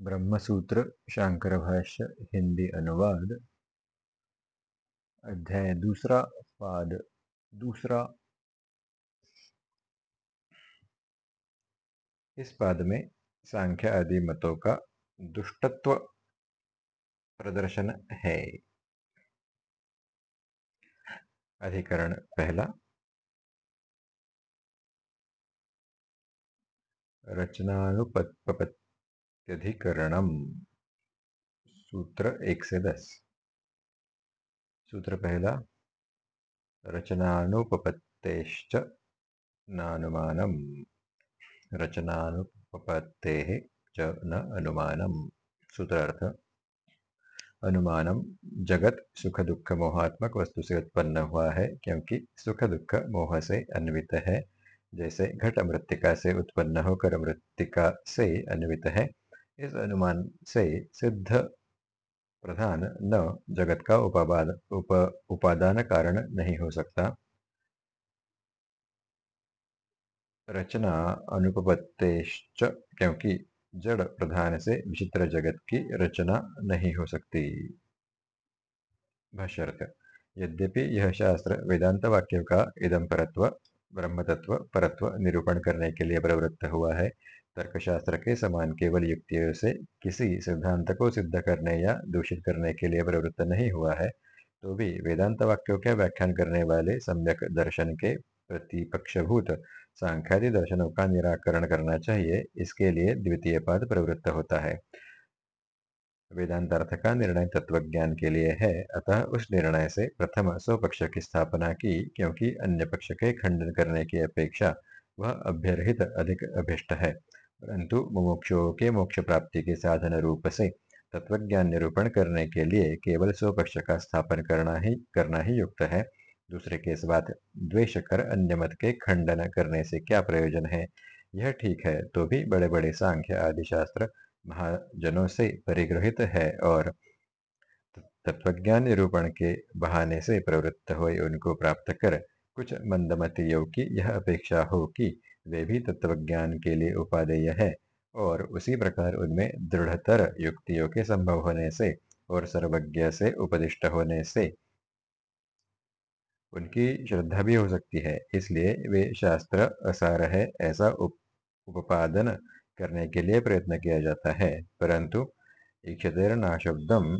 ब्रह्मसूत्र शांकर भाष्य हिंदी अनुवाद। अध्याय दूसरा, पाद दूसरा। इस पाद में सांख्य आदि मतों का दुष्टत्व प्रदर्शन है। अधिकरण पहला। रचनानुपत्ति इत्यधिकरणम सूत्र एक से दस। सूत्र पहला, रचनानुपपत्तेश्च नानुमानम। रचनानुपपत्ते च न अनुमानम। सूत्रार्थ, अनुमानम जगत सुख दुख मोहात्मक वस्तु से उत्पन्न हुआ है, क्योंकि सुख दुख मोह से अन्वित है। जैसे घट मृतिका से उत्पन्न होकर मृतिका से अन्वित है। इस अनुमान से सिद्ध प्रधान न जगत का उपादान उप, उपादान कारण नहीं हो सकता। रचना अनुपत्तेश्च क्योंकि जड़ प्रधान से विचित्र जगत की रचना नहीं हो सकती। भाष्यर्थ यद्यपि यह शास्त्र वेदांत वाक्यों का इदम परत्व ब्रह्म तत्व परत्व निरूपण करने के लिए प्रवृत्त हुआ है तर्कशास्त्र के समान केवल युक्तियों से किसी सिद्धांत को सिद्ध करने या दूषित करने के लिए प्रवृत्त नहीं हुआ है तो भी वेदांत वाक्यों के व्याख्यान करने वाले सम्यक दर्शन के प्रतिपक्षभूत सांख्यादि दर्शनों का निराकरण करना चाहिए, इसके लिए द्वितीय पद प्रवृत्त होता है। वेदांतार्थ का निर्णय तत्वज्ञान के लिए है, अतः उस निर्णय से प्रथम स्वपक्ष की स्थापना की, क्योंकि अन्य पक्ष के खंडन करने की अपेक्षा वह अभ्यर्हित अधिक अभिष्ट है। परंतु मुमुक्षुओं के मोक्ष प्राप्ति के साधन रूप से तत्वज्ञान निरूपण करने के लिए केवल स्वपक्ष का स्थापन करना ही करना ही युक्त है। दूसरे के बाद द्वेष कर अन्य मत के खंडन करने से क्या प्रयोजन है? यह ठीक है तो भी बड़े बड़े सांख्य आदि शास्त्र महाजनों से परिग्रहित है और तत्वज्ञान निरूपण के बहाने से प्रवृत्त हुए उनको प्राप्त कर कुछ मंदमतियों की यह अपेक्षा हो कि वे भी तत्वज्ञान के लिए उपादेय है और उसी प्रकार उनमें दृढ़तर युक्तियों के संभव होने से और सर्वज्ञ से उपदिष्ट होने से उनकी श्रद्धा भी हो सकती है। इसलिए वे शास्त्र असार है ऐसा उप, उपादन करने के लिए प्रयत्न किया जाता है। परंतु नाशब्दम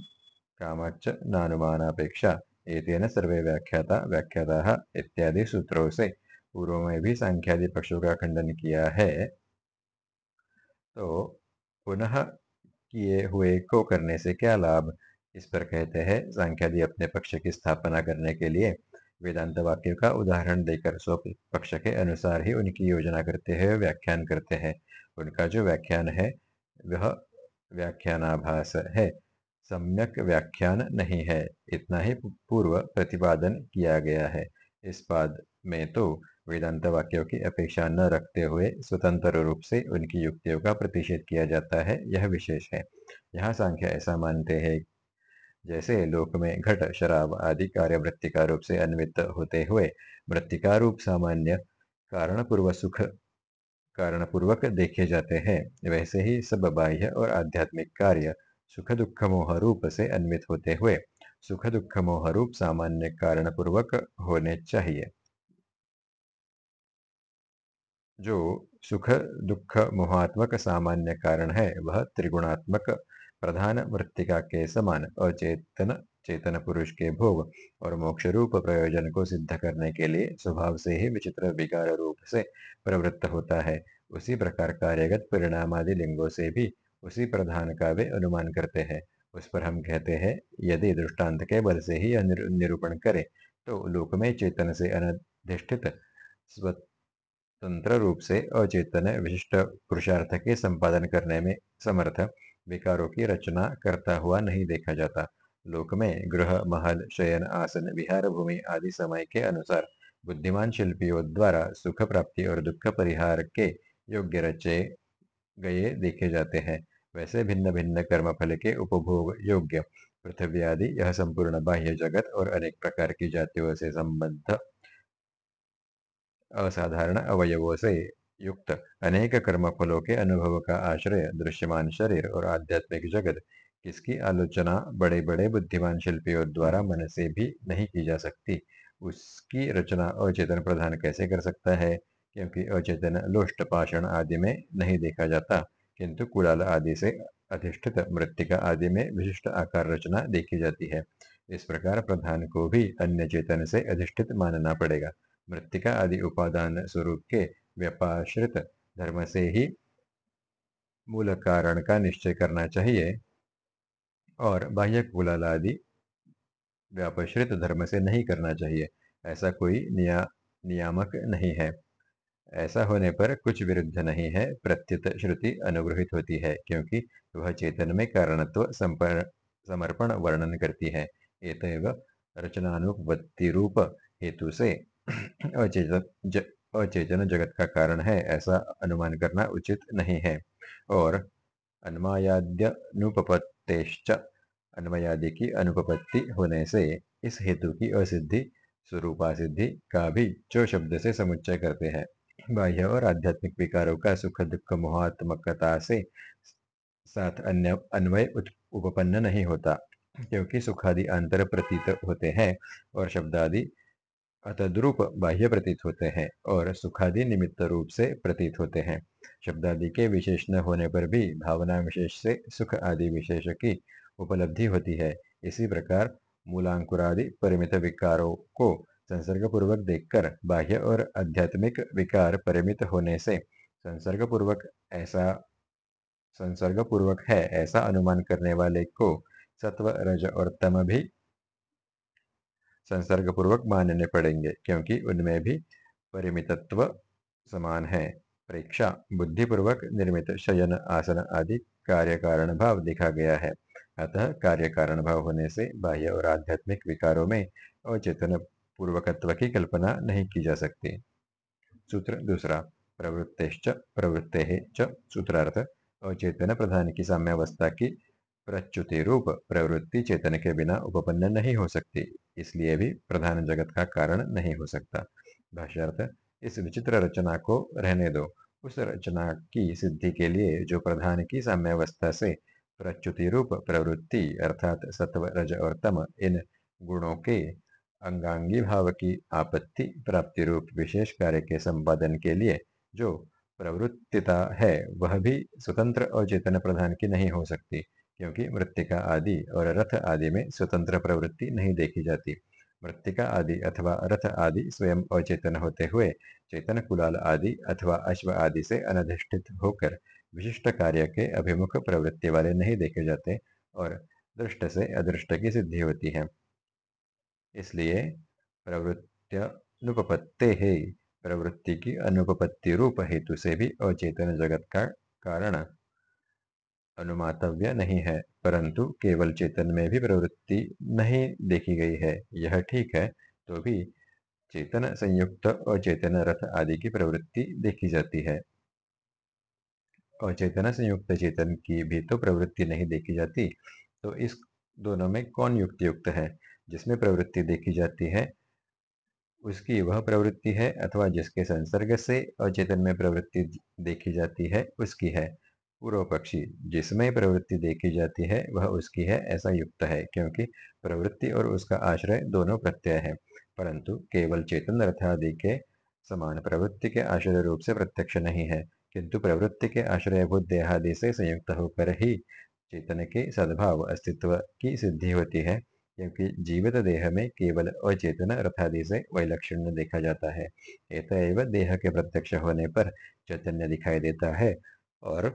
कामच नानुमानापेक्षा एतेन सर्वे व्याख्याता व्याख्याता इत्यादि सूत्रों से पूर्व में भी सांख्यादि पक्षों का खंडन किया है। तो पुनः किए हुए को करने से क्या लाभ? इस पर कहते हैं, सांख्यादि अपने पक्ष की स्थापना करने के लिए वेदांत वाक्य का उदाहरण देकर स्व पक्ष के अनुसार ही उनकी योजना करते हैं, व्याख्यान करते हैं। उनका जो व्याख्यान है, वह व्याख्यानाभास है। सम्यक व्याख्यान नहीं है, इतना ही पूर्व प्रतिपादन किया गया है। इस पाद में तो वेदांत वाक्यों की अपेक्षा न रखते हुए स्वतंत्र रूप से उनकी युक्तियों का प्रतिषेध किया जाता है, यह विशेष है। यहाँ सांख्य ऐसा मानते हैं, जैसे लोक में घट, शराब आदि कार्य वृत्तिका रूप से अन्वित होते हुए वृत्तिका रूप सामान्य कारण पूर्व सुख कारण पूर्वक देखे जाते हैं। वैसे ही सब बाह्य और आध्यात्मिक कार्य सुख दुख मोह रूप से अन्वित होते हुए सुख दुख मोह रूप सामान्य कारण पूर्वक होने चाहिए। जो सुख, दुख, मोहात्मक सामान्य कारण है, वह त्रिगुणात्मक प्रधान वृत्तिका के समान अचेतन, चेतन पुरुष के भोग और मोक्ष रूप प्रयोजन को सिद्ध करने के लिए स्वभाव से ही विचित्र विकार रूप से प्रवृत्त होता है। उसी प्रकार कार्यगत परिणाम आदि लिंगों से भी उसी प्रधान का वे अनुमान करते हैं। उस पर हम कहते हैं, यदि दृष्टांत के बल से ही निरूपण करे तो लोक में चेतन से अनधिष्ठित स्वतंत्र रूप से अचेतन विशिष्ट पुरुषार्थ के संपादन करने में समर्थ, विकारों की रचना करता हुआ नहीं देखा जाता। लोक में गृह, महल, शयन, आसन, विहार, भूमि आदि समय के अनुसार बुद्धिमान शिल्पियों द्वारा सुख प्राप्ति और दुख परिहार के योग्य रचे गए देखे जाते हैं। वैसे भिन्न भिन्न कर्म फल के उपभोग योग्य, पृथ्वी आदि यह संपूर्ण बाह्य जगत और अनेक प्रकार की जातियों से संबद्ध असाधारण अवयवों से युक्त अनेक कर्म फलों के अनुभव का आश्रय, दृश्यमान शरीर और आध्यात्मिक जगत, किसकी आलोचना बड़े बड़े बुद्धिमान शिल्पियों द्वारा मन से भी नहीं की जा सकती? उसकी रचना अचेतन प्रधान कैसे कर सकता है? क्योंकि अचेतन लोष्ट पाषण आदि में नहीं देखा जाता, किंतु कुड़ाल आदि से अधिष्ठित मृतिका आदि में विशिष्ट आकार रचना देखी जाती है। इस प्रकार प्रधान को भी अन्य चेतन से अधिष्ठित मानना पड़ेगा। मृतिका आदि उपादान स्वरूप के व्यपाश्रित धर्म से ही मूल कारण का निश्चय करना चाहिए। और बाह्य कुलाल आदि व्यापश्रित धर्म से नहीं करना चाहिए। ऐसा कोई निया, नियामक नहीं है। ऐसा होने पर कुछ विरुद्ध नहीं है। प्रत्युत श्रुति अनुग्रहित होती है, क्योंकि वह चेतन में कारणत्व समर्पण वर्णन करती है। एतव रचनानुपत्ति रूप हेतु से अचेतन जगत का कारण है, ऐसा अनुमान करना उचित नहीं है। और अन्मायाद्यनुपत्तेश्च अन्वयादि की अनुपपत्ति होने से इस हेतु की असिद्धि स्वरूपा सिद्धि का भी जो शब्द से समुच्चय करते हैं। बाह्य और आध्यात्मिक विकारों का सुख, दुख, मोहात्मकता से साथ अन्य, अन्वय उपपन्न नहीं होता, क्योंकि सुखादि अंतर प्रतीत होते हैं और शब्दादि अतद्रूप बाह्य प्रतीत होते हैं और सुखादि निमित्त रूप से प्रतीत होते हैं। शब्दादि के विशेष न होने पर भी भावना विशेष से सुख आदि विशेष की उपलब्धि होती है। इसी प्रकार मूलांकुरादि परिमित विकारों को संसर्ग पूर्वक देखकर बाह्य और आध्यात्मिक विकार परिमित होने से संसर्ग पूर्वक ऐसा संसर्ग पूर्वक है ऐसा अनुमान करने वाले को सत्व, रज और तम भी संसर्ग पूर्वक मानने पड़ेंगे, क्योंकि उनमें भी परिमितत्व समान है। परीक्षा, बुद्धिपूर्वक निर्मित शयन, आसन आदि कार्य कारण भाव दिखा गया है। अतः कार्य कारण भाव होने से बाह्य और आध्यात्मिक विकारों में अवचेतन पूर्वकत्व की कल्पना नहीं की जा सकती। सूत्र दूसरा प्रवृत्ते च सूत्रार्थ अचेतन प्रधान की साम्यावस्था की प्रच्युति रूप प्रवृत्ति चेतन के बिना उपपन्न नहीं हो सकती, इसलिए भी प्रधान जगत का कारण नहीं हो सकता। भाष्यार्थ इस विचित्र रचना को रहने दो। उस रचना की सिद्धि के लिए जो प्रधान की साम्यावस्था से प्रच्युति रूप प्रवृत्ति अर्थात सत्व, रज और तम इन गुणों के अंगांगी भाव की आपत्ति प्राप्ति रूप विशेष कार्य के संपादन के लिए जो प्रवृत्तिता है, वह भी स्वतंत्र और चेतन प्रधान की नहीं हो सकती। क्योंकि मृतिका आदि और रथ आदि में स्वतंत्र प्रवृत्ति नहीं देखी जाती। मृतिका आदि अथवा रथ आदि स्वयं अचेतन होते हुए चेतन कुलाल आदि अथवा अश्व आदि से अनधिष्ठित होकर विशिष्ट कार्य के अभिमुख प्रवृत्ति वाले नहीं देखे जाते और दृष्ट से अदृष्ट की सिद्धि होती है। इसलिए प्रवृत्त्यनुपत्ते है प्रवृत्ति की अनुपपत्ति रूप हेतु से भी अचेतन जगत का कारण अनुमातव्य नहीं है, परंतु केवल चेतन में भी प्रवृत्ति नहीं देखी गई है। यह ठीक है तो भी चेतन संयुक्त अचेतन रथ आदि की प्रवृत्ति देखी जाती है। अचेतन संयुक्त चेतन की भी तो प्रवृत्ति नहीं देखी जाती तो इस दोनों में कौन युक्त युक्त है? जिसमें प्रवृत्ति देखी जाती है, उसकी वह प्रवृत्ति है अथवा जिसके संसर्ग से अचेतन में प्रवृत्ति देखी जाती है, उसकी है। पूर्व पक्षी जिसमें प्रवृत्ति देखी जाती है, वह उसकी है, ऐसा युक्त है, क्योंकि प्रवृत्ति और उसका आश्रय दोनों प्रत्यय है। परंतु केवल चेतन रथादि के समान प्रवृत्ति के आश्रय रूप से प्रत्यक्ष नहीं है, किंतु प्रवृत्ति के आश्रयभूत देहादि से संयुक्त होकर ही चेतन के सद्भाव, अस्तित्व की सिद्धि होती है, क्योंकि जीवित देह में केवल अचेतन रथादि से वैलक्षण्य देखा जाता है। एतएव देह के प्रत्यक्ष होने पर चैतन्य दिखाई देता है और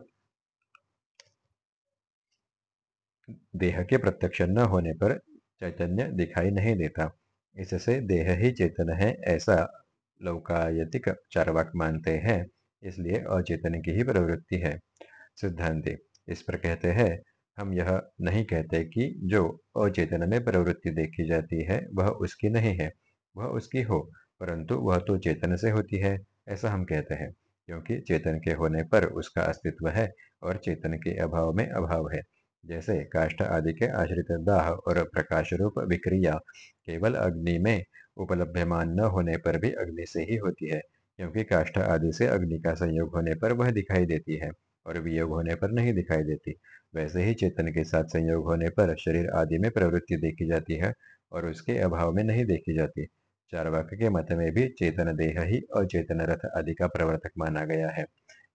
देह के प्रत्यक्ष न होने पर चैतन्य दिखाई नहीं देता। इससे देह ही चेतन है, ऐसा लौकायतिक चारवाक मानते हैं, इसलिए अचेतन की ही प्रवृत्ति है। सिद्धांति, इस पर कहते हैं, हम यह नहीं कहते कि जो अचेतन में प्रवृत्ति देखी जाती है, वह उसकी नहीं है, वह उसकी हो, परंतु वह तो चेतन से होती है, ऐसा हम कहते हैं, क्योंकि चेतन के होने पर उसका अस्तित्व है और चेतन के अभाव में अभाव है। जैसे काष्ठ आदि के आश्रित दाह और प्रकाश रूप विक्रिया केवल अग्नि में उपलब्धमान न होने पर भी अग्नि से ही होती है, क्योंकि काष्ठ आदि से अग्नि का संयोग होने पर वह दिखाई देती है और वियोग होने पर नहीं दिखाई देती। वैसे ही चेतन के साथ संयोग होने पर शरीर आदि में प्रवृत्ति देखी जाती है और उसके अभाव में नहीं देखी जाती। चारवाक के मत में भी चेतन देह ही अचेतन रथ आदि का प्रवर्तक माना गया है,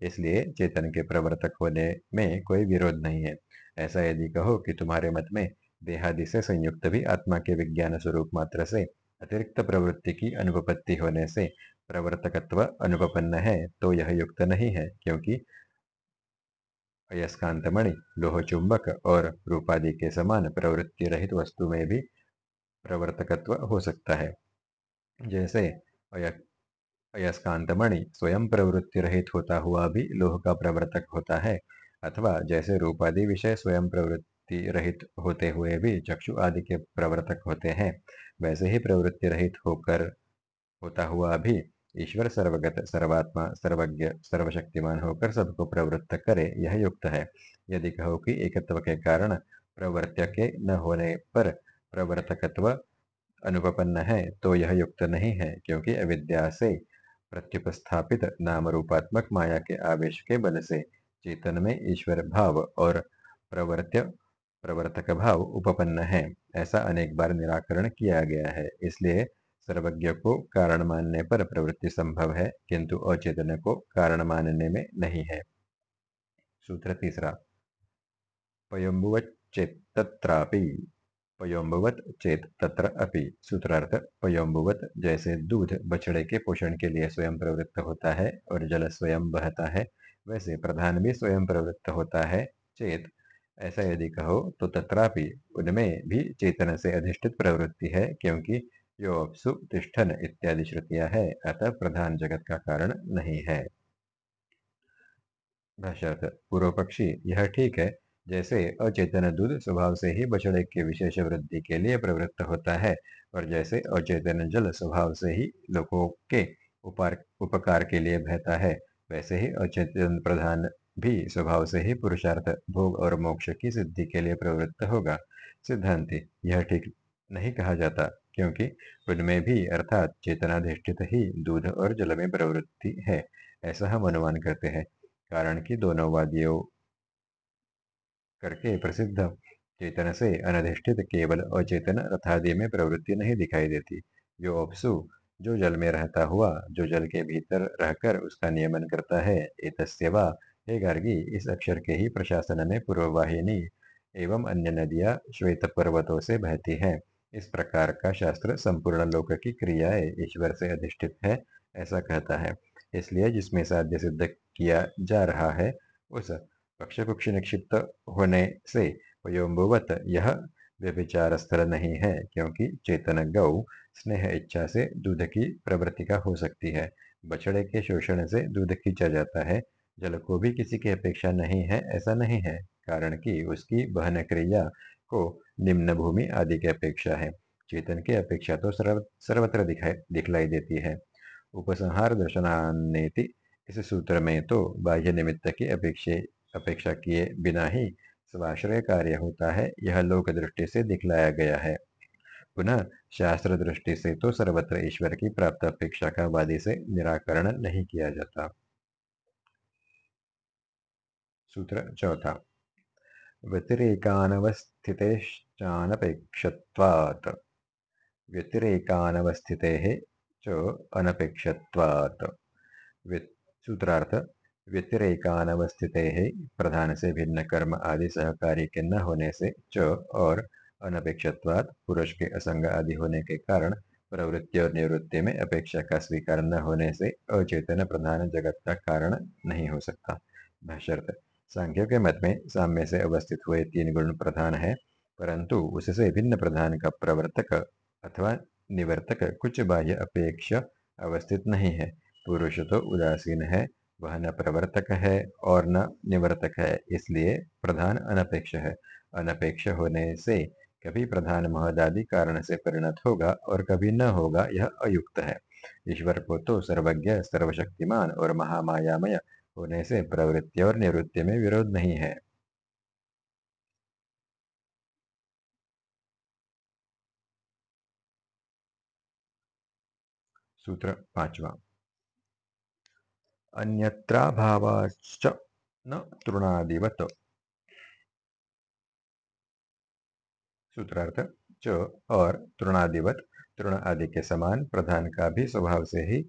इसलिए चेतन के प्रवर्तक होने में कोई विरोध नहीं है। ऐसा यदि कहो कि तुम्हारे मत में देहादि से संयुक्त भी आत्मा के विज्ञान स्वरूप मात्र से अतिरिक्त प्रवृत्ति की अनुपपत्ति होने से प्रवर्तकत्व अनुपन्न है तो यह युक्त नहीं है, क्योंकि अयस्कांतमणि, लोह चुंबक और रूपादि के समान प्रवृत्ति रहित वस्तु में भी प्रवर्तकत्व हो सकता है। जैसे अयस्कांतमणि स्वयं प्रवृत्ति रहित होता हुआ भी लोह का प्रवर्तक होता है अथवा जैसे रूपादि विषय स्वयं प्रवृत्ति रहित होते हुए भी चक्षु आदि के प्रवर्तक होते हैं, वैसे ही प्रवृत्ति रहित होकर होता हुआ भी ईश्वर सर्वगत, सर्वात्मा, सर्वज्ञ, सर्वशक्तिमान होकर सबको प्रवृत्त करे, यह युक्त है। यदि कहो कि एकत्व के कारण प्रवर्त्य के न होने पर प्रवर्तकत्व अनुपन्न है तो यह युक्त नहीं है, क्योंकि अविद्या से प्रत्युपस्थापित नाम रूपात्मक माया के आवेश के बल से चेतन में ईश्वर भाव और प्रवर्त्य प्रवर्तक भाव उपपन्न है। ऐसा अनेक बार निराकरण किया गया है। इसलिए सर्वज्ञ को कारण मानने पर प्रवृत्ति संभव है, किंतु अचेतन को कारण मानने में नहीं है। सूत्र तीसरा। पयम्बुवच्चेत्तत्रापि पयोम्बवत चेत तत्र अपि। सूत्रार्थ, पयोम्बुवत जैसे दूध बछड़े के पोषण के लिए स्वयं प्रवृत्त होता है और जल स्वयं बहता है। वैसे प्रधान भी स्वयं प्रवृत्त होता है, चेत। ऐसा यदि कहो तो तत्रापि उनमें भी चेतन से अधिष्ठित प्रवृत्ति है, क्योंकि यो अपसु तिष्ठन इत्यादि श्रुतियाँ है, अतः प्रधान जगत का कारण नहीं है। पूर्व पक्षी यह ठीक है, जैसे अचेतन दूध स्वभाव से ही बछड़े के विशेष वृद्धि के लिए प्रवृत्त होता है, और जैसे अचेतन जल स्वभाव से ही लोगों के उपार, उपकार के लिए बहता है। वैसे ही अचेतन प्रधान भी स्वभाव से ही पुरुषार्थ, भोग और मोक्ष की सिद्धि के लिए प्रवृत्त होगा। सिद्धांति, यह ठीक नहीं कहा जाता, क्योंकि उनमें भी अर्थात चेतनाधिष्ठित ही दूध और जल में प्रवृत्ति है, ऐसा हम अनुमान करते हैं। कारण कि दोनों वादियों करके प्रसिद्ध, चेतन से अनधिष्ठित केवल अचेतन रथादि में प्रवृत्ति नहीं दिखाई देती। जो अपसु जो जल में रहता हुआ, जो जल के भीतर रहकर उसका नियमन करता है, एतस्यवा, हे गार्गी, इस अक्षर के ही प्रशासन में पूर्ववाहिनी एवं अन्य नदियाँ श्वेत पर्वतों से बहती हैं। इस प्रकार का शास्त्र संपूर्ण लोक की क्रियाएँ ईश्वर से अधिष्ठित है, ऐसा कहता है। इसलिए जिसमें साध्य सिद्ध किया जा रहा है, उस पक्ष पक्षी निक्षिप्त होने से वयोम्बुवत यह व्यभिचार स्थल नहीं है, क्योंकि चेतन गौ स्नेह इच्छा से दूध की प्रवृत्ति का हो सकती है। बछड़े के शोषण से दूध खींचा जाता है। जल को भी किसी की अपेक्षा नहीं है, ऐसा नहीं है, कारण कि उसकी बहन क्रिया को निम्न भूमि आदि की अपेक्षा है। चेतन की अपेक्षा तो सर्व, सर्वत्र दिखाई, दिखलाई देती है। उपसंहार दर्शनानेति इस सूत्र में तो बाह्य निमित्त की अपेक्षा अपेक्षा किए बिना ही स्वाश्रय कार्य होता है। यह लोक दृष्टि से दिखलाया गया है। पुनः शास्त्र दृष्टि से तो सर्वत्र ईश्वर की प्राप्त अपेक्षा का वादी से निराकरण नहीं किया जाता। सूत्र चौथा। व्यतिरेकानवस्थितेश्चानपेक्षत्वात्। व्यतिरेकानवस्थितेः च अनपेक्षत्वात्। सूत्रार्थ। व्यतिरेकानवस्थितेः प्रधान से भिन्न कर्म आदि सहकारी के न होने से च और अनपेक्षत्वात् पुरुष के असंग आदि होने के कारण प्रवृत्ति और निवृत्ति में अपेक्षा का स्वीकार न होने से अचेतन प्रधान जगत का कारण नहीं हो सकता। भाष्यर्थ, सांख्यों के मत में साम्य से अवस्थित हुए तीन गुण प्रधान है, परंतु उससे भिन्न प्रधान का प्रवर्तक अथवा निवर्तक कुछ बाह्य अपेक्ष अवस्थित नहीं है। पुरुष तो उदासीन है, वह न प्रवर्तक है और न निवर्तक है, इसलिए प्रधान अनपेक्ष है। अनपेक्ष होने से कभी प्रधान महदादि कारण से परिणत होगा और कभी न होगा, यह अयुक्त है। ईश्वर को तो सर्वज्ञ, सर्वशक्तिमान और महामायामय होने से प्रवृत्ति और निवृत्ति में विरोध नहीं है। सूत्र पांचवा। अन्यत्राभावाश्च न तृणादिवत। सूत्रार्थ च और तृणादिवत तृण आदि के समान प्रधान का भी स्वभाव से ही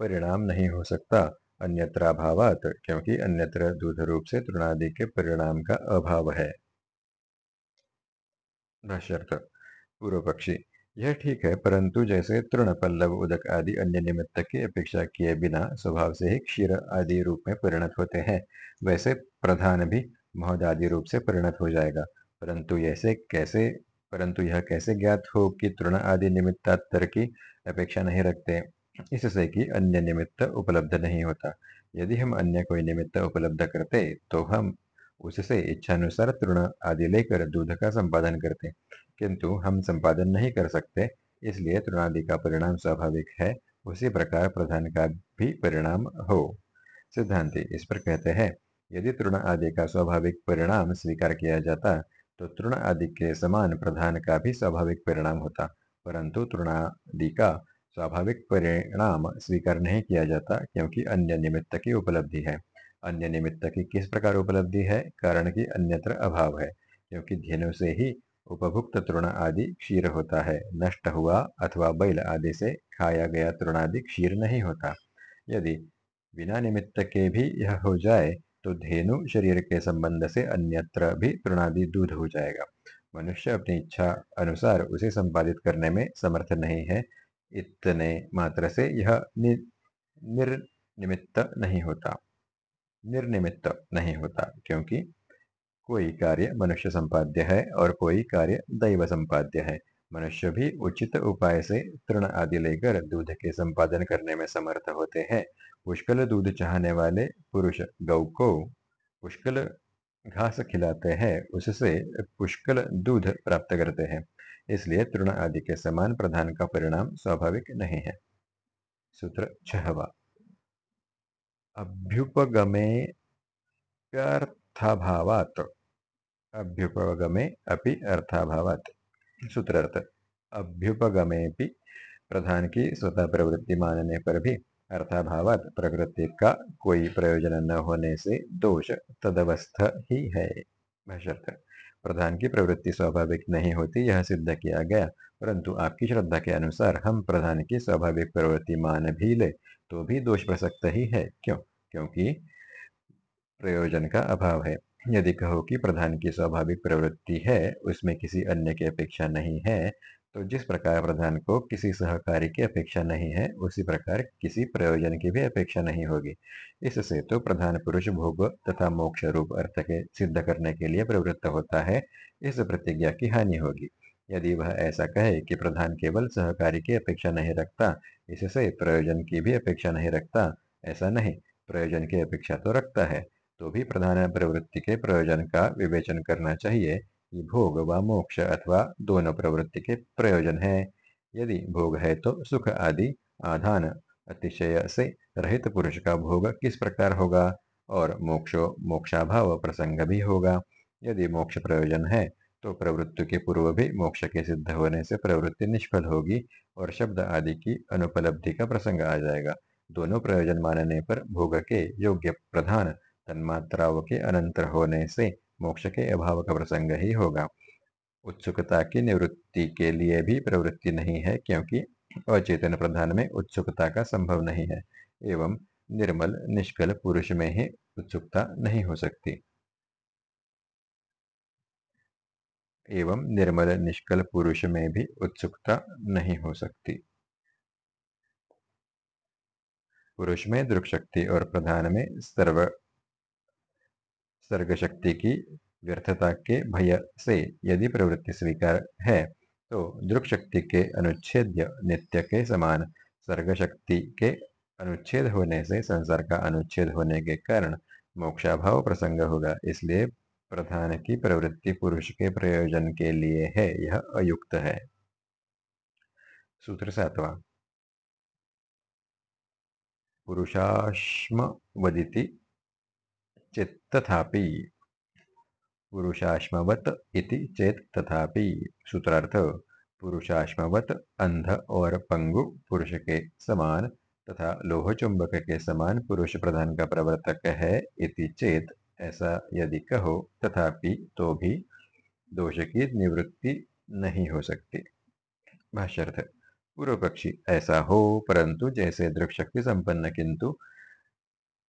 परिणाम नहीं हो सकता। अन्यत्र अभावात, क्योंकि अन्यत्र दूध रूप से तृणादि के परिणाम का अभाव है। पूर्व पक्षी यह ठीक है, परंतु जैसे तृण पल्लव उदक आदि अन्य निमित्त की अपेक्षा किए बिना स्वभाव से ही क्षीर आदि रूप में परिणत होते हैं, वैसे प्रधान भी महोद आदि रूप से परिणत हो जाएगा। परंतु ऐसे कैसे, परंतु यह कैसे ज्ञात हो कि तृण आदि निमित्तात्तर की अपेक्षा नहीं रखते, इससे कि अन्य निमित्त उपलब्ध नहीं होता। यदि हम अन्य कोई निमित्त उपलब्ध करते तो हम उससे इच्छानुसार तृण आदि लेकर दूध का संपादन करते, किंतु हम संपादन नहीं कर सकते, इसलिए तृणादि का परिणाम स्वाभाविक है, उसी प्रकार प्रधान का भी परिणाम हो। सिद्धांति इस पर कहते हैं, यदि तृण आदि का स्वाभाविक परिणाम स्वीकार किया जाता तो तृण आदि के समान प्रधान का भी स्वाभाविक परिणाम होता, परंतु तृणादि का स्वाभाविक परिणाम स्वीकार नहीं किया जाता, क्योंकि अन्य निमित्त की उपलब्धि है। अन्य निमित्त की किस प्रकार उपलब्धि है? कारण की अन्यत्र अभाव है, क्योंकि धेनु से ही उपभुक्त तृण आदि क्षीर होता है। नष्ट हुआ अथवा बैल आदि से खाया गया तृणादि क्षीर नहीं होता। यदि बिना निमित्त के भी यह हो जाए तो धेनु शरीर के संबंध से अन्यत्र भी तृणादि दूध हो जाएगा। मनुष्य अपनी इच्छा अनुसार उसे संपादित करने में समर्थ नहीं है। इतने मात्र से यह निर्निमित्त नहीं होता। निर्निमित्त नहीं होता, क्योंकि कोई कार्य मनुष्य संपाद्य है और कोई कार्य दैव संपाद्य है। मनुष्य भी उचित उपाय से तृण आदि लेकर दूध के संपादन करने में समर्थ होते हैं। पुष्कल दूध चाहने वाले पुरुष गौ को पुष्कल घास खिलाते हैं, उससे पुष्कल दूध प्राप्त करते हैं। इसलिए तृण आदि के समान प्रधान का परिणाम स्वाभाविक नहीं है। सूत्र छहवा। अभ्युपगमे अर्थाभावात् अभ्युपगमे अपि अर्थाभावात्। सूत्रार्थ। अभ्युपगमे प्रधान की स्वतः प्रवृत्ति मानने पर भी अर्थाभावात प्रकृति का कोई प्रयोजन न होने से दोष तदवस्थ ही है। प्रधान की प्रवृत्ति स्वाभाविक नहीं होती, यह सिद्ध किया गया। परंतु आपकी श्रद्धा के अनुसार हम प्रधान की स्वाभाविक प्रवृत्ति मान भी ले तो भी दोष प्रसक्त ही है। क्यों? क्योंकि प्रयोजन का अभाव है। यदि कहो कि प्रधान की स्वाभाविक प्रवृत्ति है, उसमें किसी अन्य की अपेक्षा नहीं है तो जिस प्रकार प्रधान को किसी सहकारी की अपेक्षा नहीं है, उसी प्रकार किसी प्रयोजन की भी अपेक्षा नहीं होगी। इससे तो प्रधान पुरुष भोग तथा मोक्ष रूप अर्थ के सिद्ध करने के लिए प्रवृत्त होता है, इस प्रतिज्ञा की हानि होगी। यदि वह ऐसा कहे कि प्रधान केवल सहकारी की अपेक्षा नहीं रखता, इससे प्रयोजन की भी अपेक्षा नहीं रखता, ऐसा नहीं, प्रयोजन की अपेक्षा तो रखता है तो भी प्रधान प्रवृत्ति के प्रयोजन का विवेचन करना चाहिए कि भोग व मोक्ष अथवा दोनों प्रवृत्ति के प्रयोजन है। यदि भोग है तो सुख आदि, आधान अतिशय से रहित पुरुष का भोग किस प्रकार होगा? और मोक्षो, मोक्षाभाव प्रसंग भी होगा। यदि मोक्ष प्रयोजन है तो प्रवृत्ति के पूर्व भी मोक्ष के सिद्ध होने से प्रवृत्ति निष्फल होगी और शब्द आदि की अनुपलब्धि का प्रसंग आ जाएगा। दोनों प्रयोजन मानने पर भोग के योग्य प्रधान तन्मात्राओं के अनंतर होने से मोक्ष के अभाव का प्रसंग ही होगा। उत्सुकता की निवृत्ति के लिए भी प्रवृत्ति नहीं है, क्योंकि अचेतन प्रधान में उत्सुकता का संभव नहीं है, एवं निर्मल निष्कल पुरुष में ही उत्सुकता नहीं हो सकती। एवं निर्मल निष्कल पुरुष में भी उत्सुकता नहीं हो सकती। पुरुष में दृक शक्ति और प्रधान में सर्व सर्ग शक्ति की व्यर्थता के भय से यदि प्रवृत्ति स्वीकार है तो दृक शक्ति के अनुच्छेद नित्य के समान सर्ग शक्ति के अनुच्छेद होने से संसार का अनुच्छेद होने के कारण मोक्षाभाव प्रसंग होगा। इसलिए प्रधान की प्रवृत्ति पुरुष के प्रयोजन के लिए है, यह अयुक्त है। सूत्र सातवा। पुरुषाश्म वदिति चेत तथापि पुरुषाश्मवत इति चेत तथापि सूत्रार्थ पुरुषाश्मवत अंध और पंगु पुरुष के समान तथा लोह चुंबक के समान पुरुष प्रधान का प्रवर्तक है इति चेत ऐसा यदि कहो तथापि तो भी दोष की निवृत्ति नहीं हो सकती। भाष्यर्थ पूर्व पक्षी ऐसा हो, परंतु जैसे दृक् शक्ति संपन्न किंतु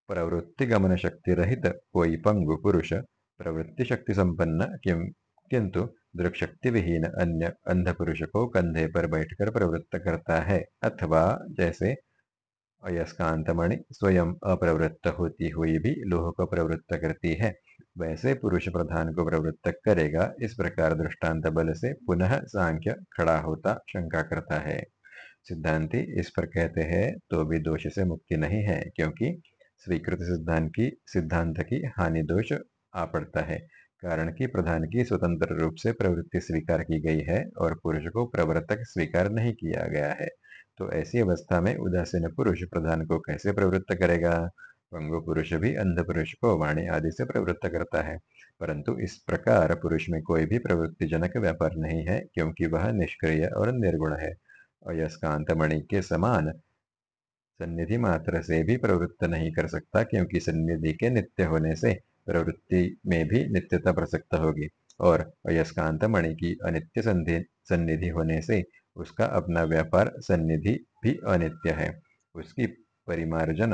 प्रवृत्ति गमन शक्ति रहित कोई पंगु पुरुष प्रवृत्ति शक्ति संपन्न किंतु दृक् शक्ति विहीन अन्य अंध पुरुष को कंधे पर बैठकर प्रवृत्त करता है। अथवा जैसे अयस्कांतमणि स्वयं अप्रवृत्त होती हुई भी लोह को प्रवृत्त करती है, वैसे पुरुष प्रधान को प्रवृत्त करेगा, इस प्रकार दृष्टांत बल से पुनः सांख्य खड़ा होता शंका करता है। सिद्धांति इस पर कहते हैं तो भी दोष से मुक्ति नहीं है, क्योंकि स्वीकृत सिद्धांत की सिद्धांत की हानि दोष आ पड़ता है। कारण कि प्रधान की स्वतंत्र रूप से प्रवृत्ति स्वीकार की गई है और पुरुष को प्रवर्तक स्वीकार नहीं किया गया है। तो ऐसी अवस्था में उदासीन पुरुष प्रधान को कैसे प्रवृत्त करेगा? पंगु पुरुष भी अंध पुरुष को वाणी आदि से प्रवृत्त करता है। परंतु इस प्रकार पुरुष में कोई भी प्रवृत्ति जनक व्यापार नहीं है, क्योंकि वह निष्क्रिय और निर्गुण है। अयस्कांत मणि के समान सन्निधि मात्र से भी प्रवृत्त नहीं कर सकता, क्योंकि सन्निधि के नित्य होने से प्रवृत्ति में भी नित्यता प्रसक्त होगी और अयस्कांत मणि की अनित्य सन्निधि होने से उसका अपना व्यापार सन्निधि भी अनित्य है। उसकी परिमार्जन,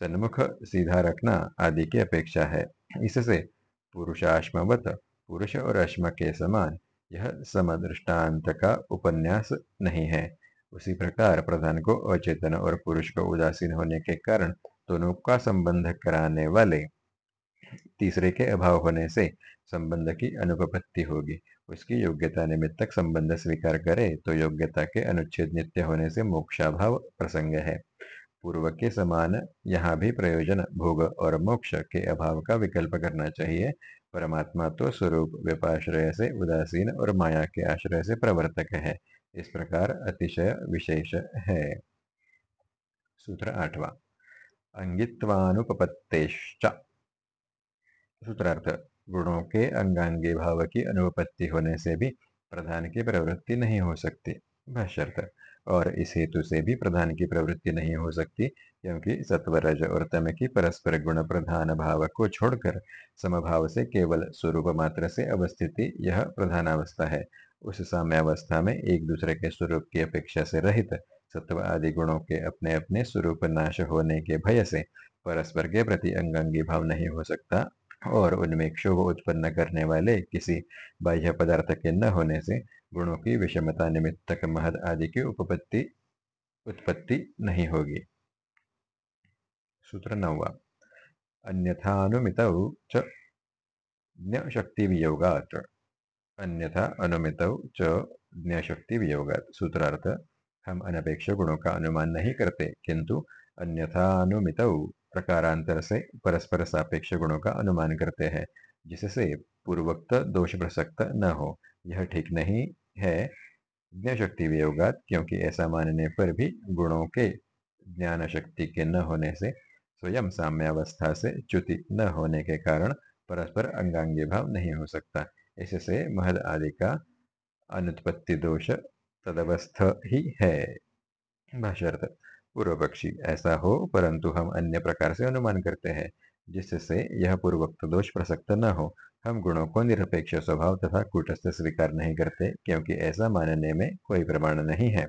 सन्मुख सीधा रखना आदि की अपेक्षा है। इससे पुरुषाश्मवत, पुरुष और अश्म के समान यह समदृष्टान्त का उपन्यास नहीं है। उसी प्रकार प्रधान को अचेतन और पुरुष को उदासीन होने के कारण दोनों का संबंध कराने वाले। तीसरे के अभाव होने से संबंध की अनुपपत्ति होगी। उसकी योग्यता निमित्तक संबंध स्वीकार करे तो योग्यता के अनुच्छेद नित्य होने से मोक्षाभाव प्रसंग है। पूर्व के समान यहाँ भी प्रयोजन भोग और मोक्ष के अभाव का विकल्प करना चाहिए। परमात्मा तो स्वरूप व्यपाश्रय से उदासीन और माया के आश्रय से प्रवर्तक है। इस प्रकार अतिशय विशेष है। सूत्र आठवा। अंगित्वानुपत्तेश्च सूत्रार्थ, गुणों के अंगांगी भाव की अनुपत्ति होने से भी प्रधान की प्रवृत्ति नहीं हो सकती। भाष्यर्थ, और इस हेतु से भी प्रधान की प्रवृत्ति नहीं हो सकती, क्योंकि सत्वरज और तम की परस्पर गुण प्रधान भाव को छोड़कर समभाव से केवल स्वरूप मात्र से अवस्थिति यह प्रधान अवस्था है। उस साम्यावस्था में एक दूसरे के स्वरूप की अपेक्षा से रहित सत्व आदि गुणों के अपने अपने स्वरूप नाश होने के भय से परस्पर के प्रति अंगांगी भाव नहीं हो सकता और उनमें क्षोभ उत्पन्न करने वाले किसी बाह्य पदार्थ के न होने से गुणों की विषमता निमित्तक महद आदि की उपपत्ति, उत्पत्ति नहीं होगी। सूत्र नौवा अन्यथानुमित शक्ति वियोगात अन्यथा अनुमित च शक्ति वियोगात सूत्रार्थ, हम अनपेक्ष गुणों का अनुमान नहीं करते, किंतु अन्यथानुमित प्रकारांतर से परस्पर सापेक्ष गुणों का अनुमान करते हैं, जिससे पूर्वोक्त दोष प्रसक्त न हो। यह ठीक नहीं है ज्ञान शक्ति वियोगात क्योंकि ऐसा मानने पर भी गुणों के ज्ञान शक्ति के न होने से, स्वयं साम्यावस्था से च्युति न होने के कारण परस्पर अंगांगी भाव नहीं हो सकता। इससे महद आदि का अनुत्पत्ति दोष तदवस्थ ही है। भाषार्थ पूर्व पक्षी ऐसा हो, परंतु हम अन्य प्रकार से अनुमान करते हैं, जिससे यह पूर्वोक्त दोष प्रसक्त न हो। हम गुणों को निरपेक्ष स्वभाव तथा कूटस्थ स्वीकार नहीं करते, क्योंकि ऐसा मानने में कोई प्रमाण नहीं है।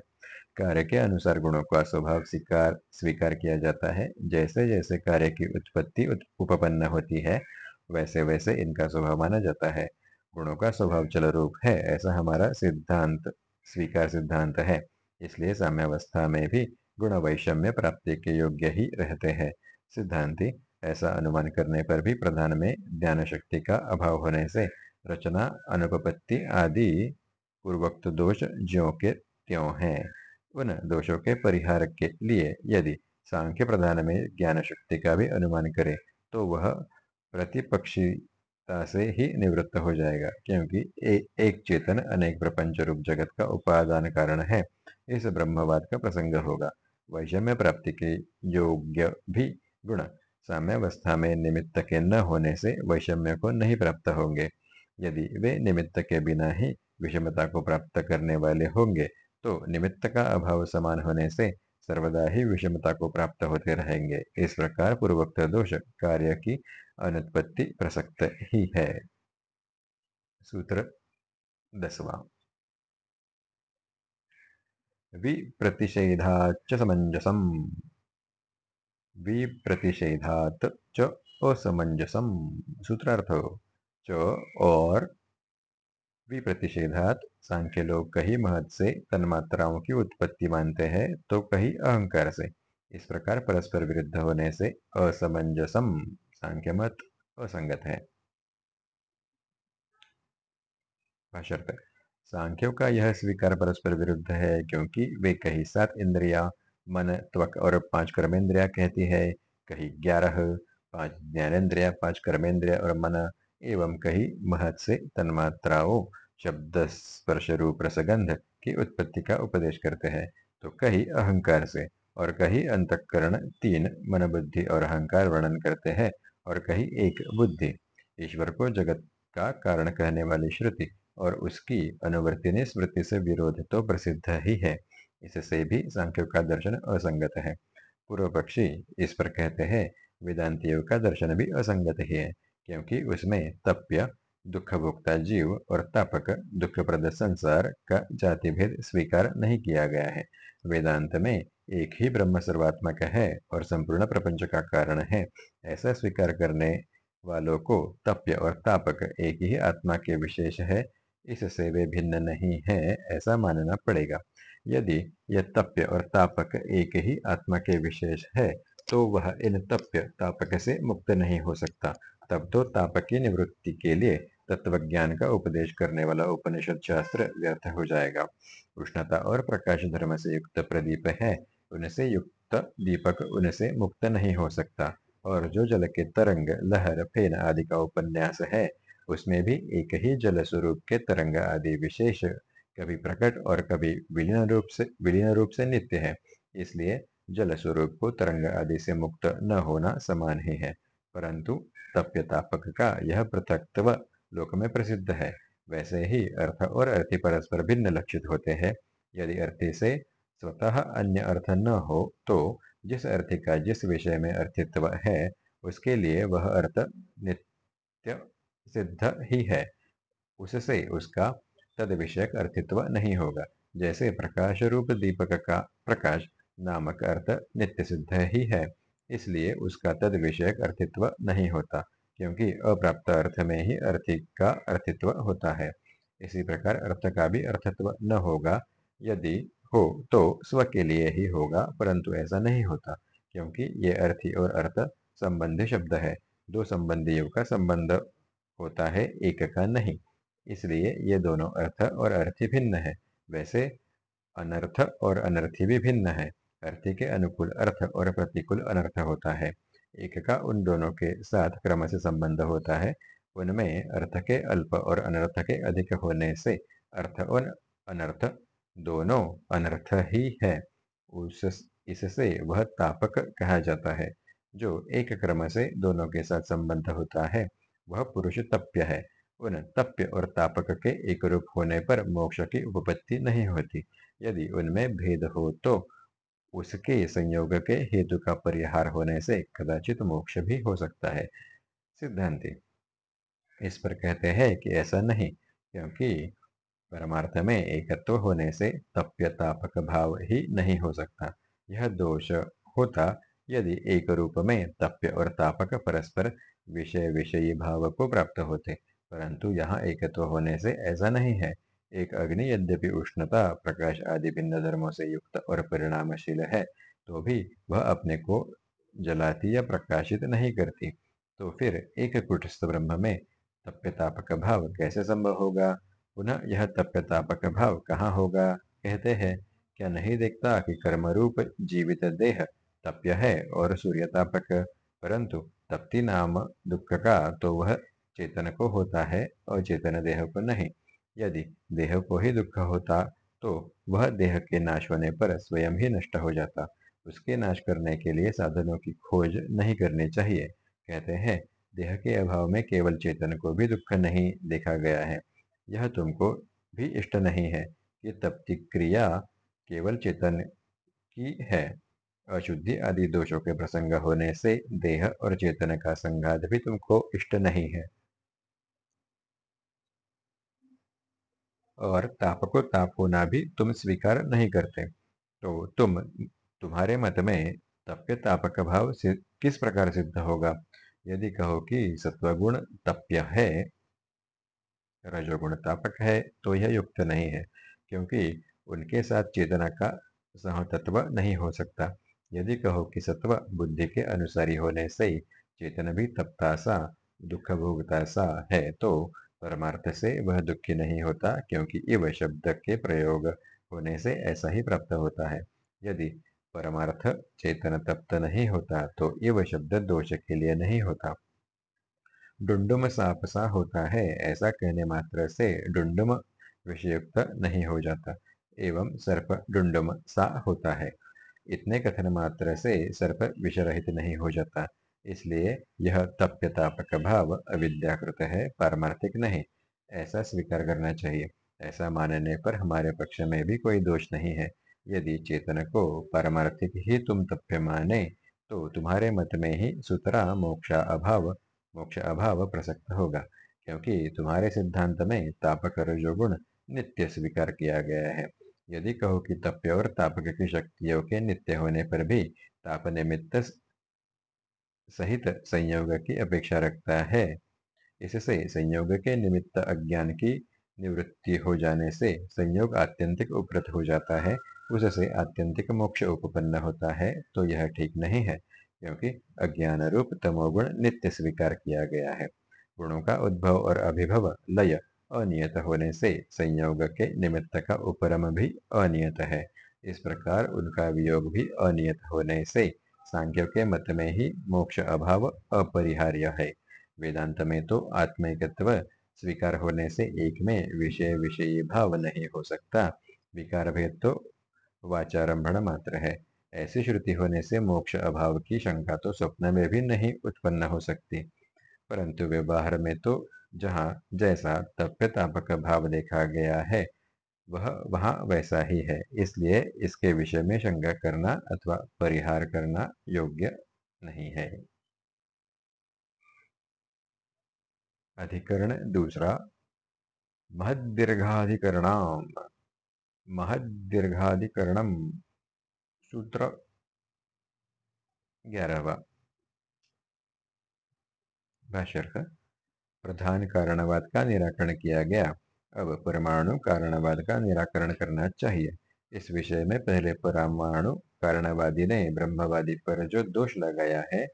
कार्य के अनुसार गुणों का स्वभाव स्वीकार स्वीकार किया जाता है। जैसे जैसे कार्य की उत्पत्ति उपपन्न होती है वैसे वैसे इनका स्वभाव माना जाता है। गुणों का स्वभाव चल रूप है, ऐसा हमारा सिद्धांत, स्वीकार सिद्धांत है। इसलिए साम्यावस्था में भी गुण वैषम्य प्राप्ति के योग्य ही रहते हैं। सिद्धांति ऐसा अनुमान करने पर भी प्रधान में ज्ञान शक्ति का अभाव होने से रचना, अनुपपत्ति आदि पूर्वोक्त दोष ज्यो के त्यों हैं। उन दोषों के परिहार के लिए यदि सांख्य प्रधान में ज्ञान शक्ति का भी अनुमान करे तो वह प्रतिपक्षीता से ही निवृत्त हो जाएगा क्योंकि ए, एक चेतन अनेक प्रपंच रूप जगत का उपादान कारण है। इस ब्रह्मवाद का प्रसंग होगा। वैषम्य प्राप्ति के योग्य भी गुण साम्यावस्था में निमित्त के न होने से वैषम्य को नहीं प्राप्त होंगे। यदि वे निमित्त के बिना ही विषमता को प्राप्त करने वाले होंगे तो निमित्त का अभाव समान होने से सर्वदा ही विषमता को प्राप्त होते रहेंगे। इस प्रकार पूर्वोक्त दोष कार्य की अनुत्पत्ति प्रसक्त ही है। सूत्र दसवा। विप्रतिषेधाच समंजसम। विप्रतिषेधात च असमंजसम। सूत्रार्थ, च और विप्रतिषेधात सांख्य लोग कहीं महत से तन्मात्राओं की उत्पत्ति मानते हैं तो कहीं अहंकार से। इस प्रकार परस्पर विरुद्ध होने से असमंजसम। सांख्य मत असंगत है। सांख्यों का यह स्वीकार परस्पर विरुद्ध है क्योंकि वे कहीं सात इंद्रिया, मन, त्वक और पाँच कर्मेंद्रिया कहती है। कहीं ग्यारह, पाँच ज्ञानेन्द्रिया पाँच कर्मेंद्रिया और मन, एवं कहीं महत से तन्मात्राओं, शब्द स्पर्श रूप रसगंध की उत्पत्ति का उपदेश करते हैं। तो कहीं अहंकार से और कहीं अंतकरण तीन मन बुद्धि और अहंकार वर्णन करते हैं। और कहीं एक बुद्धि, ईश्वर को जगत का कारण कहने वाली श्रुति और उसकी अनुवर्तिनी स्मृति से विरोध तो प्रसिद्ध ही है। इससे भी सांख्यों का दर्शन असंगत है। पूर्व पक्षी इस पर कहते हैं, वेदांतियों का दर्शन भी असंगत ही है, क्योंकि उसमें तप्य दुख भोक्ता जीव और तापक दुख प्रद संसार का जाति भेद स्वीकार नहीं किया गया है। वेदांत में एक ही ब्रह्म सर्वात्मक है और संपूर्ण प्रपंच का कारण है। ऐसा स्वीकार करने वालों को तप्य और तापक एक ही आत्मा के विशेष है, इससे वे भिन्न नहीं है, ऐसा मानना पड़ेगा। यदि यह तप्य और तापक एक ही आत्मा के विशेष है तो वह इन तप्य, तापक से मुक्त नहीं हो सकता। तब तो तापक की निवृत्ति के लिए तत्वज्ञान का उपदेश करने वाला उपनिषद शास्त्र व्यर्थ हो जाएगा। उष्णता और प्रकाश धर्म से युक्त प्रदीप है उनसे युक्त दीपक उनसे मुक्त नहीं हो सकता। और जो जल के तरंग, लहर, फेन आदि का उपन्यास है, उसमें भी एक ही जल स्वरूप के तरंग आदि विशेष कभी प्रकट और कभी विलीन रूप से, विलीन रूप से नित्य है। इसलिए जल स्वरूप को तरंग आदि से मुक्त न होना समान ही है। परंतु तप्यतापक का यह पृथकत्व लोक में प्रसिद्ध है। वैसे ही अर्थ और अर्थी परस्पर भिन्न लक्षित होते हैं। यदि अर्थी से स्वतः अन्य अर्थ न हो तो जिस अर्थी का जिस विषय में अर्थित्व है, उसके लिए वह अर्थ नित्य सिद्ध ही है। उससे उसका तद विषयक अर्थित्व नहीं होगा। जैसे प्रकाश रूप दीपक का प्रकाश नामक अर्थ नित्य सिद्ध ही है, इसलिए उसका तद विषयक अर्थित्व नहीं होता, क्योंकि अप्राप्त अर्थ में ही अर्थिक का अर्थित्व होता है। इसी प्रकार अर्थ का भी अर्थित्व न होगा, यदि हो तो स्व के लिए ही होगा, परंतु ऐसा नहीं होता, क्योंकि ये अर्थी और अर्थ संबंधी शब्द है। दो संबंधियों का संबंध होता है, एक का नहीं। इसलिए ये दोनों अर्थ और अर्थी भिन्न है। वैसे अनर्थ और अनर्थी भी भिन्न है। अर्थी के अनुकूल अर्थ और प्रतिकूल अनर्थ होता है। एक का उन दोनों के साथ क्रम से संबंध होता है। उनमें अर्थ के अल्प और अनर्थ के अधिक होने से अर्थ और अनर्थ दोनों अनर्थ ही है। उस, इससे वह तापक कहा जाता है, जो एक क्रम से दोनों के साथ संबंध होता है। वह पुरुष तप्य है। उन तप्य और तापक के एक रूप होने पर मोक्ष की उपपत्ति नहीं होती। यदि उनमें भेद हो तो उसके संयोग के हेतु का परिहार होने से कदाचित मोक्ष भी हो सकता है। सिद्धांति, इस पर कहते हैं कि ऐसा नहीं, क्योंकि परमार्थ में एकत्व होने से तप्य तापक भाव ही नहीं हो सकता। यह दोष होता यदि एक रूप में तप्य और तापक परस्पर विषय विषयी भाव को प्राप्त होते, परंतु यहाँ एकत्व होने से ऐसा नहीं है। एक अग्नि यद्यपि उष्णता, प्रकाश आदि भिन्न धर्मों से युक्त और परिणामशील है तो भी वह अपने को जलाती या प्रकाशित नहीं करती। तो फिर एक कुटस्थ ब्रह्म में तप्यतापक भाव कैसे संभव होगा? पुनः यह तप्यतापक भाव कहाँ होगा? कहते हैं, क्या नहीं देखता कि कर्म रूप जीवित देह तप्य है और सूर्यतापक? परंतु तप्ति नाम दुख का तो वह चेतन को होता है और चेतन देह को नहीं। यदि देह को ही दुख होता तो वह देह के नाश होने पर स्वयं ही नष्ट हो जाता। उसके नाश करने के लिए साधनों की खोज नहीं करनी चाहिए। कहते हैं, देह के अभाव में केवल चेतन को भी दुख नहीं देखा गया है। यह तुमको भी इष्ट नहीं है कि तप्ति क्रिया केवल चेतन की है। अशुद्धि आदि दोषों के प्रसंग होने से देह और चेतन का संघात भी तुमको इष्ट नहीं है। और ताप को ताप होना भी तुम स्वीकार नहीं करते। तो तुम, तुम्हारे मत में तप्य ताप का भाव किस प्रकार सिद्ध होगा? यदि कहो कि सत्वगुण तप्य है रजोगुण तापक है तो यह युक्त नहीं है, क्योंकि उनके साथ चेतना का सहतत्व नहीं हो सकता। यदि कहो कि सत्व बुद्धि के अनुसारी होने से चेतन भी तप्ता सा, दुख भोगता सा है तो परमार्थ से वह दुखी नहीं होता, क्योंकि इव शब्द के प्रयोग होने से ऐसा ही प्राप्त होता है। यदि परमार्थ चेतन तप्त नहीं होता तो इव शब्द दोष के लिए नहीं होता। डुंडुम साप सा होता है। ऐसा कहने मात्र से डुंडुम विषयुक्त नहीं हो जाता, एवं सर्प डुंडुम सा होता है। इतने कथन मात्र से सर्प विषरहित नहीं हो जाता, इसलिए यह तप्यताप का भाव अविद्याकृत है, पारमार्थिक नहीं। ऐसा स्वीकार करना चाहिए। ऐसा मानने पर हमारे पक्ष में भी कोई दोष नहीं है। यदि चेतन को पारमार्थिक ही तुम तप्य माने तो तुम्हारे मत में ही सुतरा मोक्षा अभाव मोक्ष अभाव प्रसक्त होगा, क्योंकि तुम्हारे सिद्धांत में तापक रजोगुण नित्य स्वीकार किया गया है। यदि कहो कि तप्य और तापक की शक्तियों के नित्य होने पर भी ताप निमित्त सहित संयोग की अपेक्षा रखता है, इससे संयोग के निमित्त अज्ञान की निवृत्ति हो जाने से संयोग आत्यंतिक उपरत हो जाता है, उससे आत्यंतिक मोक्ष उपपन्न होता है तो यह ठीक नहीं है। क्योंकि अज्ञान रूप तमोगुण नित्य स्वीकार किया गया है। गुणों का उद्भव और अभिभव लय अनियत होने से संयोग के निमित्त का उपरम भी अनियत है। इस प्रकार उनका वियोग भी अनियत होने से सांख्य के मत में ही मोक्ष अभाव अपरिहार्य है। वेदांत में तो आत्मिकत्व स्वीकार होने से एक में विषय विषयी भाव नहीं हो सकता। विकार भेद तो वाचारंभण मात्र है। ऐसी श्रुति होने से मोक्ष अभाव की शंका तो स्वप्न में भी नहीं उत्पन्न हो सकती। परंतु व्यवहार में तो जहाँ जैसा तप्य तापक भाव देखा गया है, वह वहाँ वैसा ही है। इसलिए इसके विषय में शंका करना अथवा परिहार करना योग्य नहीं है। अधिकरण दूसरा महदीर्घाधिकरणाम महदीर्घाधिकरणम सूत्र ग्यारहवा। भाष्यर्थ, प्रधान कारणवाद का निराकरण किया गया। अब परमाणु कारणवाद का निराकरण करना चाहिए। इस विषय में पहले परमाणु कारणवादी ने ब्रह्मवादी पर जो दोष लगाया है,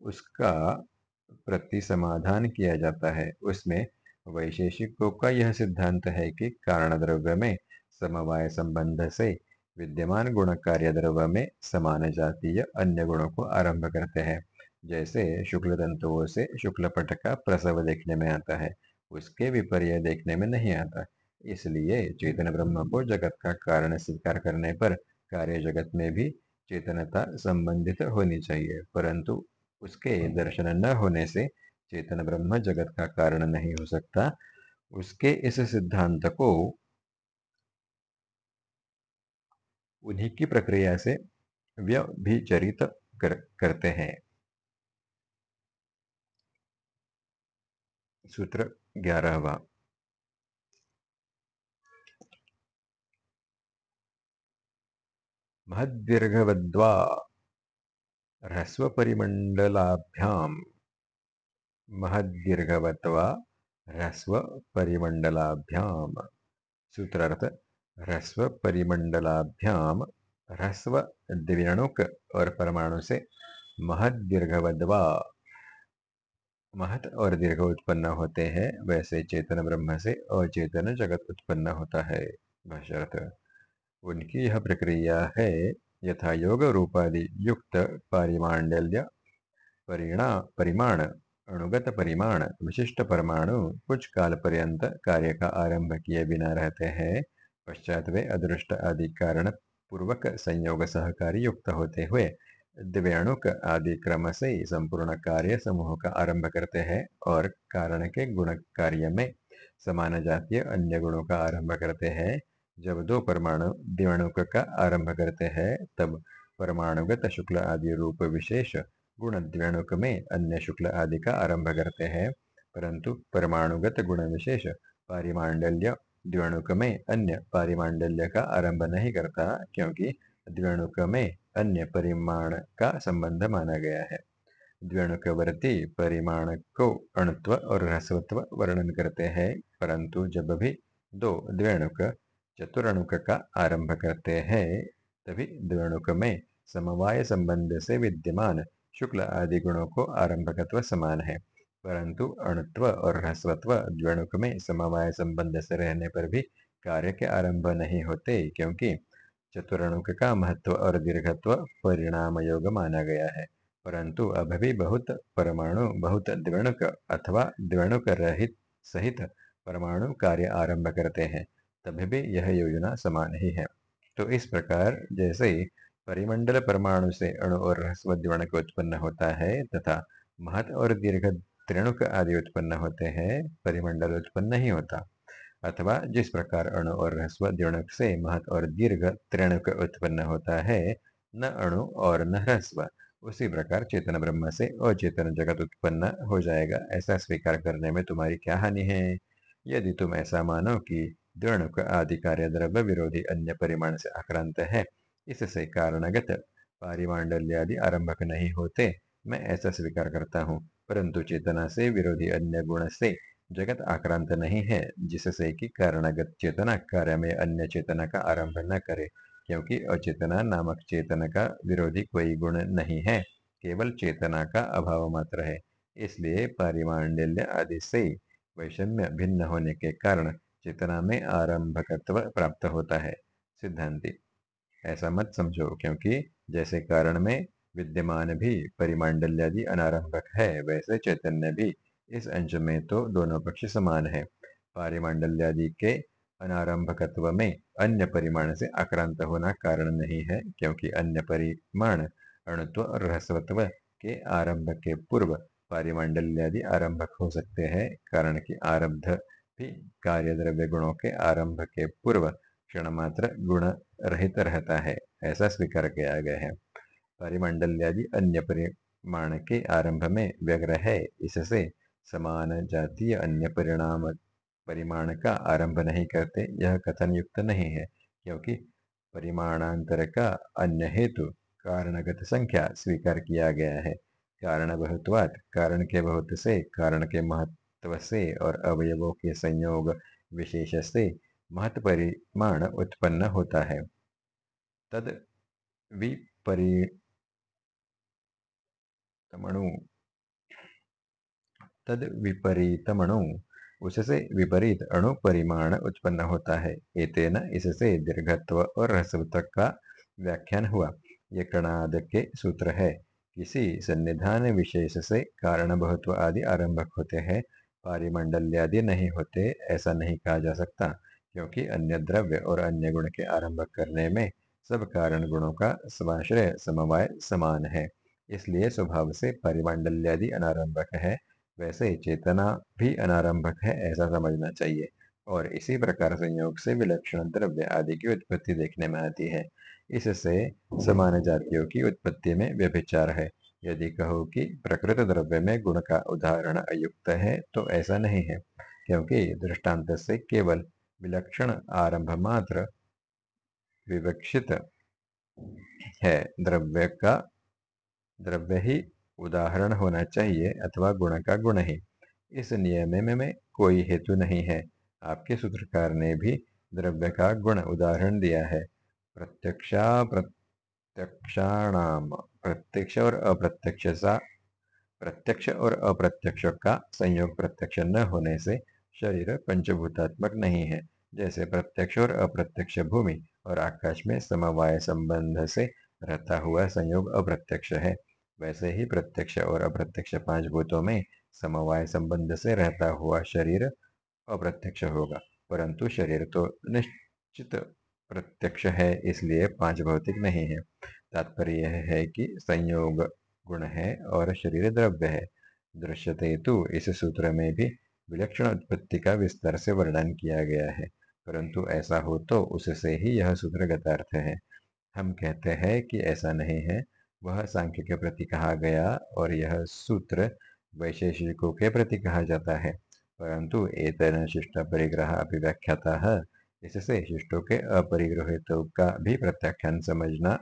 उसका प्रति समाधान किया जाता है। उसमें वैशेषिकों का यह सिद्धांत है कि कारण द्रव्य में समवाय संबंध से विद्यमान गुण कार्य द्रव्य में समान जातीय अन्य गुणों को आरंभ करते हैं। जैसे शुक्ल तंतुओं से शुक्ल पट का प्रसव देखने में आता है, उसके विपर्य देखने में नहीं आता। इसलिए चेतन ब्रह्म को जगत का कारण स्वीकार करने पर कार्य जगत में भी चेतनता संबंधित होनी चाहिए, परंतु उसके दर्शन न होने से चेतन ब्रह्म जगत का कारण नहीं हो सकता। उसके इस सिद्धांत को उन्हीं की प्रक्रिया से व्यभिचरित कर, करते हैं। सूत्र ग्यारहवा। महदीर्घवद्वा ह्रस्वपरिमण्डलाभ्यां। महदीर्घवत्वा ह्रस्वपरिमण्डलाभ्यां। सूत्रार्थ ह्रस्व परिमंडलाभ्याम ह्रस्व द्विणुक और परमाणु से महत दीर्घवद्वा। महत और दीर्घ उत्पन्न होते हैं, वैसे चेतन ब्रह्म से अचेतन जगत उत्पन्न होता है उनकी यह प्रक्रिया है, यथा योग रूपादि युक्त पारिमांडल्य परिणा, परिमाण अणुगत परिमाण, विशिष्ट परमाणु, कुछ काल पर्यंत कार्य का आरंभ किए बिना रहते हैं। पश्चात वे अदृष्ट आदि कारण पूर्वक संयोग सहकारी युक्त होते हुए दिव्याणुक आदि क्रम से संपूर्ण कार्य समूह का आरंभ करते हैं और कारण के गुण कार्य में समान जातीय अन्य गुणों का आरंभ करते हैं। जब दो परमाणु द्विणुक का आरंभ करते हैं, तब परमाणुगत शुक्ल आदि रूप विशेष गुण द्विणुक में अन्य शुक्ल आदि का आरंभ करते हैं, परंतु परमाणुगत गुण विशेष पारिमांडल्य द्विणुक में अन्य पारिमांडल्य का आरंभ नहीं करता, क्योंकि द्विणुक में अन्य परिमाण का संबंध माना गया है। द्विणुकवर्ती परिमाण को अणुत्व और ह्रस्वत्व वर्णन करते हैं, परंतु जब भी दो द्विणुक चतुरणुक का आरंभ करते हैं, तभी द्विणुक में समवाय संबंध से विद्यमान शुक्ल आदि गुणों को आरंभकत्व समान है। परंतु अणुत्व और ह्रस्वत्व द्विणुक में समवाय संबंध से रहने पर भी कार्य के आरंभ नहीं होते, क्योंकि चतुरणुक का महत्व और दीर्घत्व परिणाम योग माना गया है। परंतु अब भी बहुत परमाणु, बहुत द्विणुक अथवा द्विणुक रहित सहित परमाणु कार्य आरंभ करते हैं, तभी भी यह योजना समान ही है। तो इस प्रकार जैसे परिमंडल परमाणु से अणु और ह्रस्व द्विणुक उत्पन्न होता है तथा महत और दीर्घ त्रिणुक आदि उत्पन्न होते हैं, परिमंडल उत्पन्न नहीं होता। अथवा जिस प्रकार अणु और ह्रस्व द्विणुक से महत और दीर्घ त्रिणुक उत्पन्न होता है, न अणु और न ह्रस्व। उसी प्रकार चेतन ब्रह्म से अचेतन जगत उत्पन्न हो जाएगा, ऐसा स्वीकार करने में तुम्हारी क्या हानि है? यदि तुम ऐसा मानो कि द्रणुक आदि कार्य द्रव्य विरोधी अन्य परिमाण से आक्रांत है, इससे कारणगत पारिमांडल्य आदि आरंभक नहीं होते, मैं ऐसा स्वीकार करता हूँ। परंतु चेतना से विरोधी अन्य गुण से जगत आक्रांत नहीं है, जिससे कि कारणगत चेतना कार्य में अन्य चेतना का आरंभ न करे, क्योंकि अचेतना नामक चेतन का विरोधी कोई गुण नहीं है, केवल चेतना का अभाव मात्र है। इसलिए पारिमांडल्य आदि से वैषम्य भिन्न होने के कारण चेतना में आरंभकत्व प्राप्त होता है। सिद्धांति, ऐसा मत समझो, क्योंकि जैसे कारण में विद्यमान भी, परिमांडल्यादि अनारंभक है, वैसे चैतन्य भी। इस अंश में तो दोनों पक्ष समान है। पारिमांडल्यादि के अनारंभकत्व में अन्य परिमाण से आक्रांत होना कारण नहीं है, क्योंकि अन्य परिमाण अणुत्व और के आरंभ के पूर्व पारिमांडल्यादि आरंभक हो सकते हैं, कारण की आरब्ध भी कार्य द्रव्य गुणों के आरंभ के पूर्व क्षण मात्र गुण रहित रहता है, ऐसा स्वीकार किया गया है। परिमंडल्यादि अन्य परिमाण के आरंभ में व्यग्र है इससे समान जातीय अन्य परिणाम परिमाण का आरंभ नहीं करते, यह कथन युक्त नहीं है, क्योंकि परिमाणांतर का अन्य हेतु कारणगत संख्या स्वीकार किया गया है। कारण बहुत्वात कारण के बहुत से, कारण के महत्व से और अवयवों के संयोग विशेष से महत परिमाण उत्पन्न होता है। तद विपरीतमणु तद विपरीतमणु। उससे विपरीत अणु परिमाण उत्पन्न होता है। एतेन इससे दीर्घत्व और रसवत्व का व्याख्यान हुआ। ये कणाद के सूत्र है। किसी सन्निधान विशेष से कारण बहुत्व आदि आरंभक होते हैं। पारिमंडल्यादि नहीं होते, ऐसा नहीं कहा जा सकता। क्योंकि अन्य द्रव्य और अन्य गुण के आरंभ करने में सब कारण गुणों का समाश्रय समवाय समान है। इसलिए स्वभाव से परिमंडल्यादि अनारंभक है। वैसे चेतना भी अनारंभक है, ऐसा समझना चाहिए। और इसी प्रकार संयोग से विलक्षण द्रव्य आदि की उत्पत्ति देखने में आती है। इससे समान जातियों की उत्पत्ति में व्यभिचार है। यदि कहो कि प्रकृत द्रव्य में गुण का उदाहरण अयुक्त है तो ऐसा नहीं है, क्योंकि दृष्टांत से केवल विलक्षण आरंभ मात्र विवक्षित है। द्रव्य का द्रव्य ही उदाहरण होना चाहिए अथवा गुण का गुण ही। इस नियम में, में कोई हेतु नहीं है। आपके सूत्रकार ने भी द्रव्य का गुण उदाहरण दिया है। प्रत्यक्षा प्रत्यक्षाणाम प्रत्यक्ष और अप्रत्यक्ष सा प्रत्यक्ष और अप्रत्यक्ष का संयोग प्रत्यक्ष न होने से शरीर पंचभूतात्मक नहीं है। जैसे प्रत्यक्ष और अप्रत्यक्ष भूमि और आकाश में समवाय संबंध से रहता हुआ संयोग अप्रत्यक्ष है। वैसे ही प्रत्यक्ष और अप्रत्यक्ष पाँच भूतों में समवाय संबंध से रहता हुआ शरीर अप्रत्यक्ष होगा, परंतु शरीर तो निश्चित प्रत्यक्ष है, इसलिए पाँच भौतिक नहीं है। तात्पर्य यह है कि संयोग गुण है और शरीर द्रव्य है। दृश्यते तो इस सूत्र में भी विलक्षण उत्पत्ति का विस्तार से वर्णन किया गया है, परंतु ऐसा हो तो उससे ही यह सूत्र गतार्थ है। हम कहते हैं कि ऐसा नहीं है वह सांख्य के प्रति कहा गया और यह सूत्र वैशेषिकों के प्रति कहा जाता है। परंतु एतन शिष्ट परिग्रह अभिव्याख्याता है इससे शिष्टों के अपरिग्रहित का भी प्रत्याख्यान समझना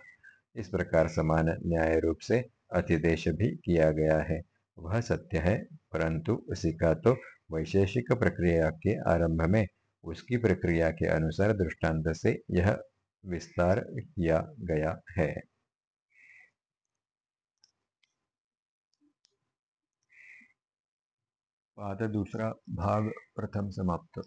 इस प्रकार समान न्याय रूप से अतिदेश भी किया गया है। वह सत्य है, परंतु उसी का तो वैशेषिक प्रक्रिया के आरंभ में उसकी प्रक्रिया के अनुसार दृष्टांत से यह विस्तार किया गया है। पाद दूसरा भाग प्रथम समाप्त।